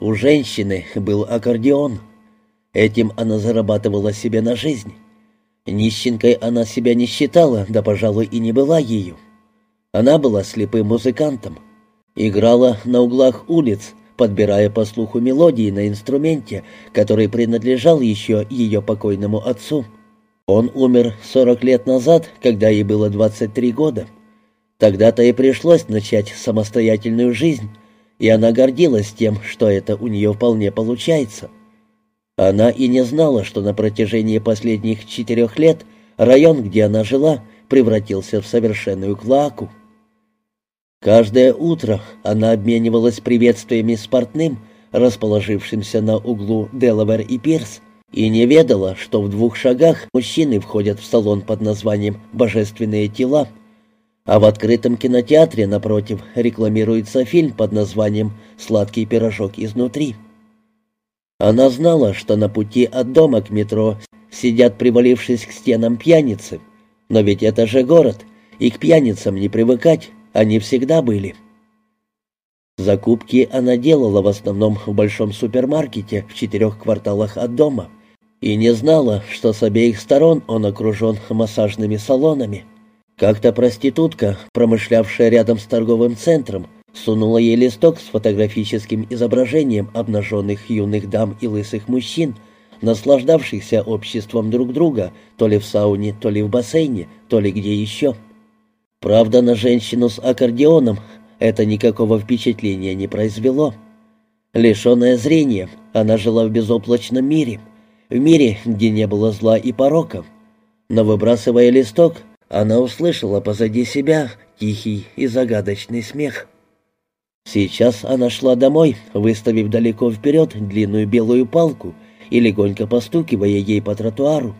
У женщины был аккордеон. Этим она зарабатывала себе на жизнь. Нищенкой она себя не считала, да, пожалуй, и не была ею. Она была слепым музыкантом. Играла на углах улиц, подбирая по слуху мелодии на инструменте, который принадлежал еще ее покойному отцу. Он умер 40 лет назад, когда ей было 23 года. Тогда-то и пришлось начать самостоятельную жизнь, и она гордилась тем, что это у нее вполне получается. Она и не знала, что на протяжении последних четырех лет район, где она жила, превратился в совершенную клаку. Каждое утро она обменивалась приветствиями с портным, расположившимся на углу Делавер и Пирс, и не ведала, что в двух шагах мужчины входят в салон под названием «Божественные тела», а в открытом кинотеатре напротив рекламируется фильм под названием «Сладкий пирожок изнутри». Она знала, что на пути от дома к метро сидят, привалившись к стенам пьяницы. Но ведь это же город, и к пьяницам не привыкать, они всегда были. Закупки она делала в основном в большом супермаркете в четырех кварталах от дома и не знала, что с обеих сторон он окружен массажными салонами. Как-то проститутка, промышлявшая рядом с торговым центром, сунула ей листок с фотографическим изображением обнаженных юных дам и лысых мужчин, наслаждавшихся обществом друг друга то ли в сауне, то ли в бассейне, то ли где еще. Правда, на женщину с аккордеоном это никакого впечатления не произвело. Лишенная зрения, она жила в безоблачном мире, в мире, где не было зла и порока. Но выбрасывая листок, она услышала позади себя тихий и загадочный смех. Сейчас она шла домой, выставив далеко вперед длинную белую палку и легонько постукивая ей по тротуару.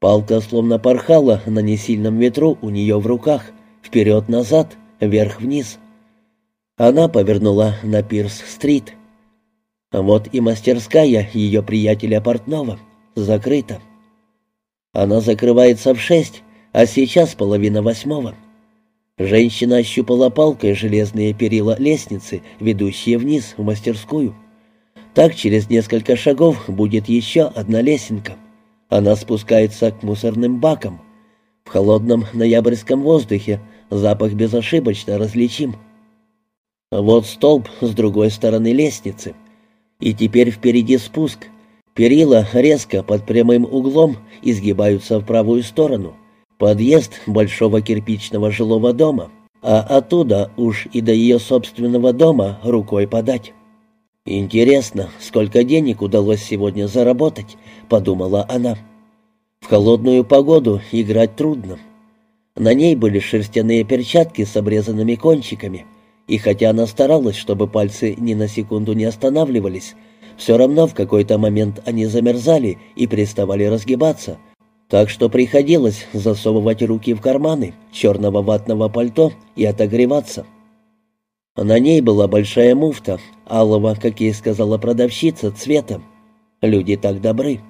Палка словно порхала на несильном ветру у нее в руках, вперед-назад, вверх-вниз. Она повернула на Пирс-стрит. Вот и мастерская ее приятеля Портнова закрыта. Она закрывается в шесть, а сейчас половина восьмого. Женщина ощупала палкой железные перила лестницы, ведущие вниз в мастерскую. Так через несколько шагов будет еще одна лесенка. Она спускается к мусорным бакам. В холодном ноябрьском воздухе запах безошибочно различим. Вот столб с другой стороны лестницы. И теперь впереди спуск. Перила резко под прямым углом изгибаются в правую сторону подъезд большого кирпичного жилого дома, а оттуда уж и до ее собственного дома рукой подать. «Интересно, сколько денег удалось сегодня заработать?» — подумала она. «В холодную погоду играть трудно». На ней были шерстяные перчатки с обрезанными кончиками, и хотя она старалась, чтобы пальцы ни на секунду не останавливались, все равно в какой-то момент они замерзали и переставали разгибаться — так что приходилось засовывать руки в карманы черного ватного пальто и отогреваться. На ней была большая муфта, алого, как ей сказала продавщица, цвета. Люди так добры.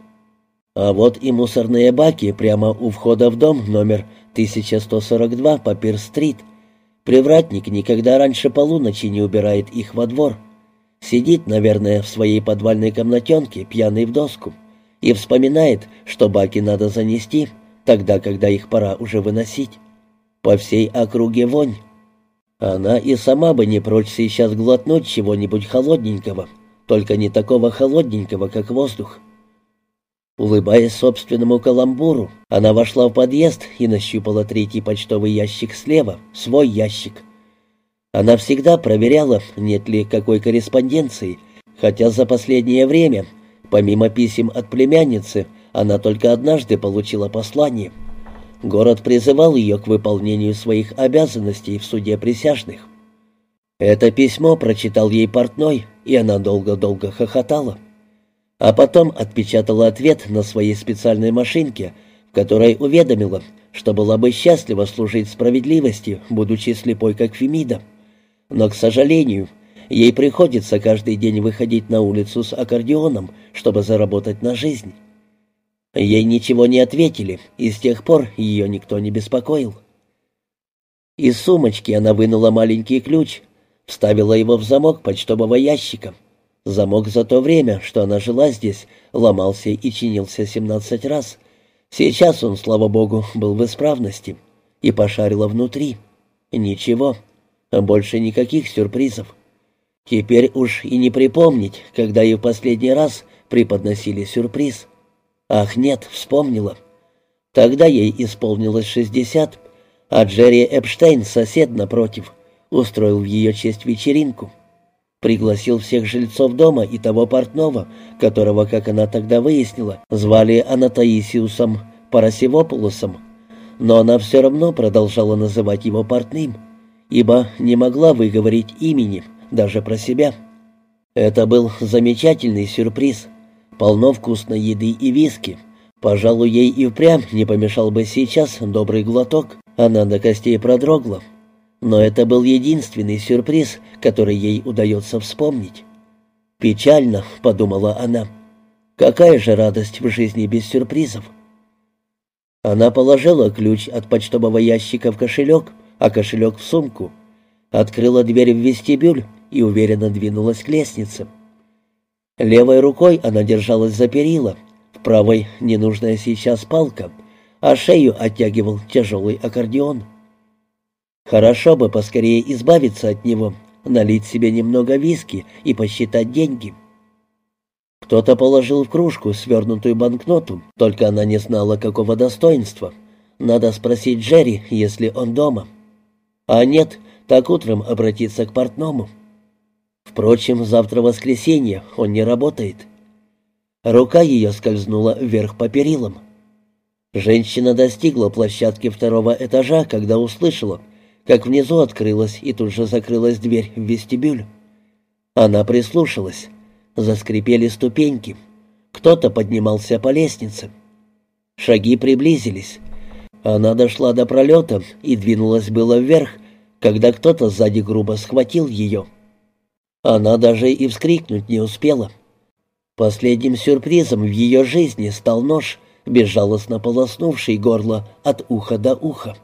А вот и мусорные баки прямо у входа в дом номер 1142 по Пир-стрит. Привратник никогда раньше полуночи не убирает их во двор. Сидит, наверное, в своей подвальной комнатенке, пьяный в доску и вспоминает, что баки надо занести, тогда, когда их пора уже выносить. По всей округе вонь. Она и сама бы не прочь сейчас глотнуть чего-нибудь холодненького, только не такого холодненького, как воздух. Улыбаясь собственному каламбуру, она вошла в подъезд и нащупала третий почтовый ящик слева, свой ящик. Она всегда проверяла, нет ли какой корреспонденции, хотя за последнее время Помимо писем от племянницы, она только однажды получила послание. Город призывал ее к выполнению своих обязанностей в суде присяжных. Это письмо прочитал ей портной, и она долго-долго хохотала. А потом отпечатала ответ на своей специальной машинке, в которой уведомила, что была бы счастлива служить справедливости, будучи слепой как Фемида. Но, к сожалению, Ей приходится каждый день выходить на улицу с аккордеоном, чтобы заработать на жизнь. Ей ничего не ответили, и с тех пор ее никто не беспокоил. Из сумочки она вынула маленький ключ, вставила его в замок почтового ящика. Замок за то время, что она жила здесь, ломался и чинился семнадцать раз. Сейчас он, слава богу, был в исправности. И пошарила внутри. Ничего. Больше никаких сюрпризов. Теперь уж и не припомнить, когда ей в последний раз преподносили сюрприз. Ах, нет, вспомнила. Тогда ей исполнилось шестьдесят, а Джерри Эпштейн, сосед напротив, устроил в ее честь вечеринку. Пригласил всех жильцов дома и того портного, которого, как она тогда выяснила, звали Анатаисиусом Парасивопулосом, но она все равно продолжала называть его портным, ибо не могла выговорить имени, даже про себя. Это был замечательный сюрприз, полно вкусной еды и виски. Пожалуй, ей и впрямь не помешал бы сейчас добрый глоток, она до костей продрогла. Но это был единственный сюрприз, который ей удается вспомнить. «Печально», — подумала она. «Какая же радость в жизни без сюрпризов?» Она положила ключ от почтового ящика в кошелек, а кошелек в сумку, открыла дверь в вестибюль и уверенно двинулась к лестнице. Левой рукой она держалась за перила, в правой — ненужная сейчас палка, а шею оттягивал тяжелый аккордеон. Хорошо бы поскорее избавиться от него, налить себе немного виски и посчитать деньги. Кто-то положил в кружку свернутую банкноту, только она не знала, какого достоинства. Надо спросить Джерри, если он дома. А нет, так утром обратиться к портному. Впрочем, завтра воскресенье, он не работает. Рука ее скользнула вверх по перилам. Женщина достигла площадки второго этажа, когда услышала, как внизу открылась и тут же закрылась дверь в вестибюль. Она прислушалась. Заскрипели ступеньки. Кто-то поднимался по лестнице. Шаги приблизились. Она дошла до пролета и двинулась было вверх, когда кто-то сзади грубо схватил ее. Она даже и вскрикнуть не успела. Последним сюрпризом в ее жизни стал нож, безжалостно полоснувший горло от уха до уха.